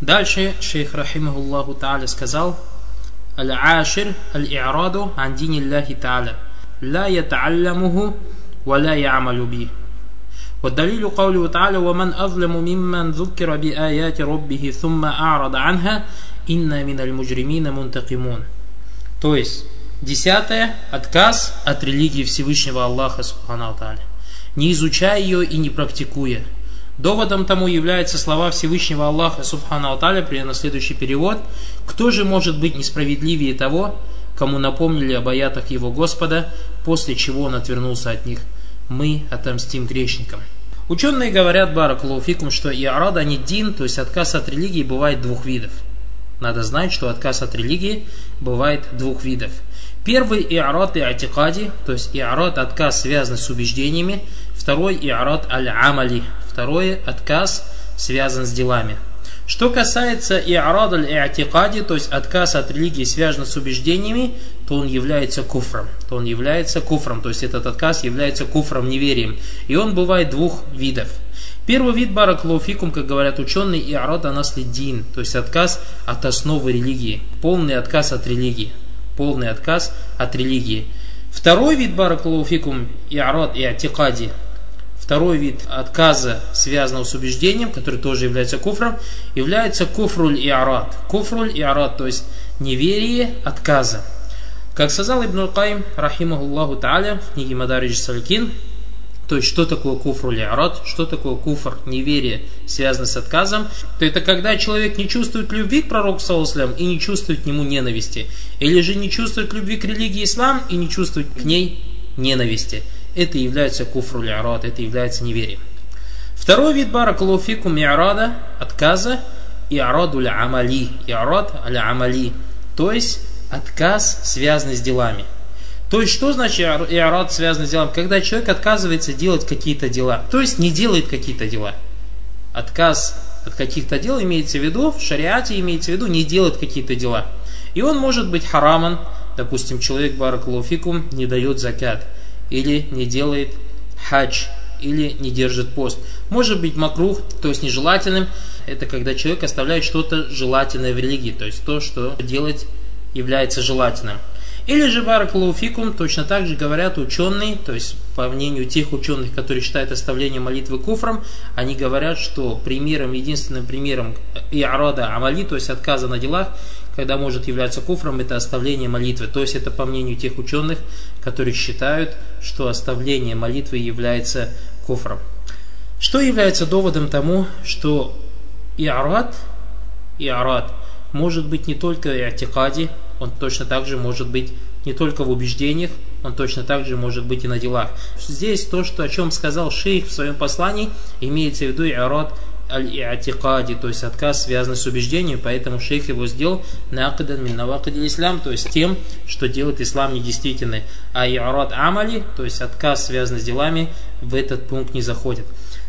Дальше шейх рахимахуллаху та'аля сказал Аль-Ашир аль-И'раду ан дини Аллахи та'аля لا يتعلمه ولا يعمل به والدليل قوله تعالى ومن أظلم ممن ذكر بآيات ربه ثم أعرض عنها إن من المجرمين منتقمون То есть, десятое, отказ от религии Всевышнего Аллаха, Субхану не изучая ее и не практикуя. Доводом тому являются слова Всевышнего Аллаха, Субхану Аталя, при на следующий перевод. Кто же может быть несправедливее того, кому напомнили об аятах его Господа, после чего он отвернулся от них? Мы отомстим грешникам. Ученые говорят, Баракулуфикум, что и арада не дин, то есть отказ от религии, бывает двух видов. Надо знать, что отказ от религии бывает двух видов. Первый иарат и атикади, то есть иарат отказ связан с убеждениями. Второй иарат аль-амали, второй отказ связан с делами. Что касается иарад аль-иатикади, то есть отказ от религии связан с убеждениями, то он является куфром. То он является куфром, то есть этот отказ является куфром, неверием. И он бывает двух видов. Первый вид бараклауфикум, как говорят ученые, и арад анаслиддин, то есть отказ от основы религии, полный отказ от религии полный отказ от религии. Второй вид баракалуфикум и арат и атикади, второй вид отказа, связанного с убеждением, который тоже является куфром, является куфруль и арат. Куфруль и арат, то есть неверие отказа. Как сказал Ибн Кайм, рахимахуллаху та'аля, в книге Мадаридж Салькин, то есть, что такое куфр лиарат, что такое куфр, неверие, связано с отказом, то это когда человек не чувствует любви к пророку саллаху и не чувствует к нему ненависти. Или же не чувствует любви к религии ислам и не чувствует к ней ненависти. Это является куфру лиарат, это является неверием. Второй вид баракалуфикум иарада, отказа, иараду ля амали, иарад аля амали, то есть отказ, связанный с делами – то есть, что значит иарат связан с делом? Когда человек отказывается делать какие-то дела, то есть не делает какие-то дела. Отказ от каких-то дел имеется в виду, в шариате имеется в виду, не делает какие-то дела. И он может быть хараман, допустим, человек баракалуфикум не дает закят, или не делает хадж, или не держит пост. Может быть макрух, то есть нежелательным, это когда человек оставляет что-то желательное в религии, то есть то, что делать является желательным. Или же баракалуфикум, точно так же говорят ученые, то есть по мнению тех ученых, которые считают оставление молитвы куфром, они говорят, что примером, единственным примером иарада амали, то есть отказа на делах, когда может являться куфром, это оставление молитвы. То есть это по мнению тех ученых, которые считают, что оставление молитвы является куфром. Что является доводом тому, что иарад, иарад может быть не только и атикади, он точно так же может быть не только в убеждениях, он точно так же может быть и на делах. Здесь то, что, о чем сказал шейх в своем послании, имеется в виду иарат аль-иатикади, то есть отказ, связанный с убеждением, поэтому шейх его сделал накадан мин навакади ислам, то есть тем, что делает ислам недействительный. А иарат амали, то есть отказ, связанный с делами, в этот пункт не заходит.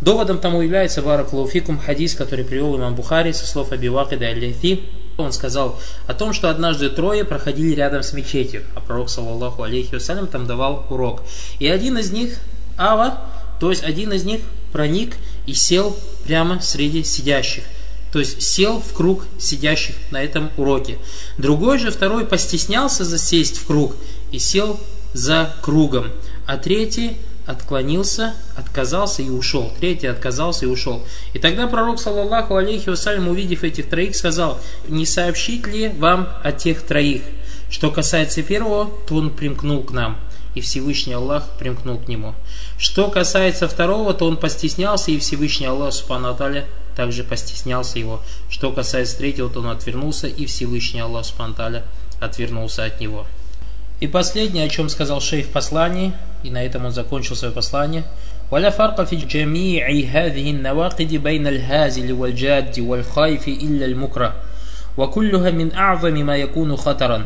Доводом тому является Баракулуфикум хадис, который привел имам Бухари со слов Абивакида аль-Лейфи, он сказал о том, что однажды трое проходили рядом с мечетью, а пророк, саллаллаху алейхи вассалям, там давал урок. И один из них, Ава, то есть один из них проник и сел прямо среди сидящих. То есть сел в круг сидящих на этом уроке. Другой же, второй, постеснялся засесть в круг и сел за кругом. А третий отклонился, отказался и ушел. Третий отказался и ушел. И тогда пророк, саллаллаху алейхи вассалям, увидев этих троих, сказал, не сообщить ли вам о тех троих? Что касается первого, то он примкнул к нам, и Всевышний Аллах примкнул к нему. Что касается второго, то он постеснялся, и Всевышний Аллах, субхану также постеснялся его. Что касается третьего, то он отвернулся, и Всевышний Аллах, субхану отвернулся от него. И последнее, о чем сказал шейх в послании, и на этом он закончил свое послание. ولا فرق في جميع هذه النواقد بين الهازل والجاد والخائف إلا المكره وكلها من أعظم ما يكون خطرا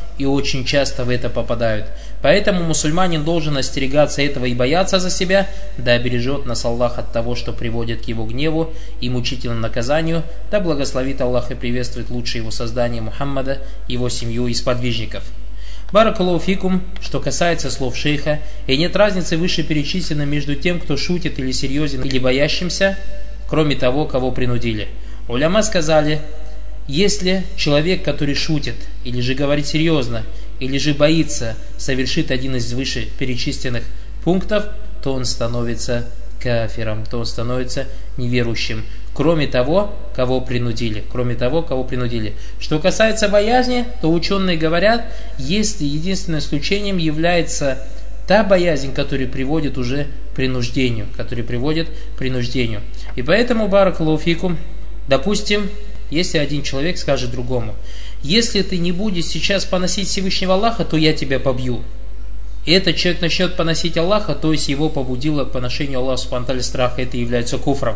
и очень часто в это попадают. Поэтому мусульманин должен остерегаться этого и бояться за себя, да обережет нас Аллах от того, что приводит к его гневу и мучительному наказанию, да благословит Аллах и приветствует лучшее его создание Мухаммада, его семью и сподвижников. Баракалуфикум, что касается слов шейха, и нет разницы выше перечислено между тем, кто шутит или серьезен, или боящимся, кроме того, кого принудили. Уляма сказали, если человек, который шутит, или же говорит серьезно, или же боится, совершит один из выше перечисленных пунктов, то он становится кафиром, то он становится неверующим кроме того, кого принудили. Кроме того, кого принудили. Что касается боязни, то ученые говорят, если единственным исключением является та боязнь, которая приводит уже к принуждению, которая приводит к принуждению. И поэтому, Баракалуфикум, допустим, если один человек скажет другому, если ты не будешь сейчас поносить Всевышнего Аллаха, то я тебя побью. И этот человек начнет поносить Аллаха, то есть его побудило к поношению Аллаха спонталь страха, это является куфром.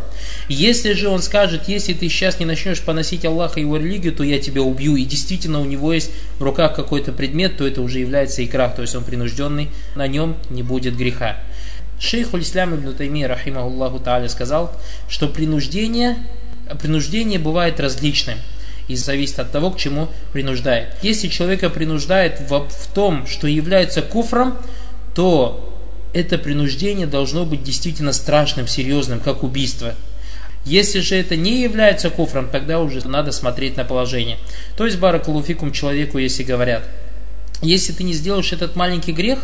Если же он скажет, если ты сейчас не начнешь поносить Аллаха и его религию, то я тебя убью, и действительно у него есть в руках какой-то предмет, то это уже является икрах, то есть он принужденный, на нем не будет греха. Шейх Улислам ибн Тайми, рахимахуллаху та'аля, сказал, что принуждение, принуждение бывает различным – и зависит от того, к чему принуждает. Если человека принуждает в, в том, что является куфром, то это принуждение должно быть действительно страшным, серьезным, как убийство. Если же это не является куфром, тогда уже надо смотреть на положение. То есть, баракалуфикум человеку, если говорят, если ты не сделаешь этот маленький грех,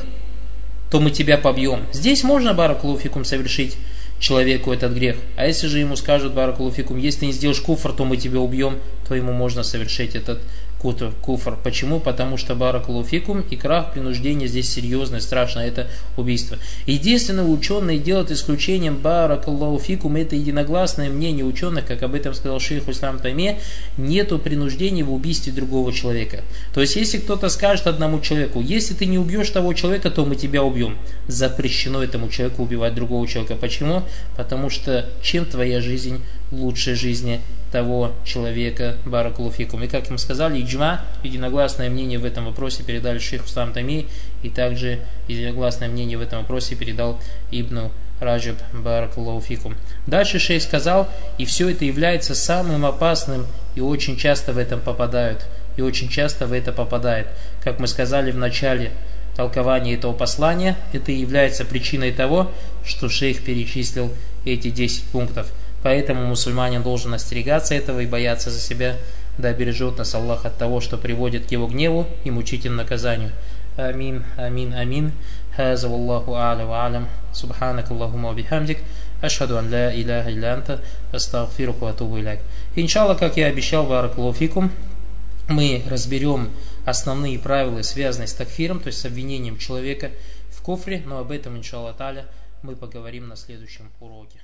то мы тебя побьем. Здесь можно баракалуфикум совершить человеку этот грех. А если же ему скажут, баракулуфикум, если ты не сделаешь куфр, то мы тебя убьем, то ему можно совершить этот кутр, куфр. Почему? Потому что баракулуфикум и крах принуждения здесь серьезное, страшное, это убийство. Единственное, ученые делают исключением баракулуфикум, это единогласное мнение ученых, как об этом сказал шейх Ислам Тайме, нету принуждения в убийстве другого человека. То есть, если кто-то скажет одному человеку, если ты не убьешь того человека, то мы тебя убьем. Запрещено этому человеку убивать другого человека. Почему? Потому что чем твоя жизнь лучше жизни того человека, баракулуфикум. И как мы сказали, иджма, единогласное мнение в этом вопросе передали шейху Слам Тами, и также единогласное мнение в этом вопросе передал Ибну Раджаб Баракулуфикум. Дальше шейх сказал, и все это является самым опасным, и очень часто в этом попадают, и очень часто в это попадает. Как мы сказали в начале толкования этого послания, это является причиной того, что шейх перечислил эти 10 пунктов – Поэтому мусульманин должен остерегаться этого и бояться за себя, да бережет нас Аллах от того, что приводит к его гневу и мучительному наказанию. Амин, амин, амин. هذا والله أعلى وأعلم سبحانك اللهم وبحمدك أشهد أن لا إله إلا أنت أستغفرك وأتوب إليك Иншаллах, как я обещал, баракалуфикум, мы разберем основные правила, связанные с такфиром, то есть с обвинением человека в кофре, но об этом, иншаллах таля, мы поговорим на следующем уроке.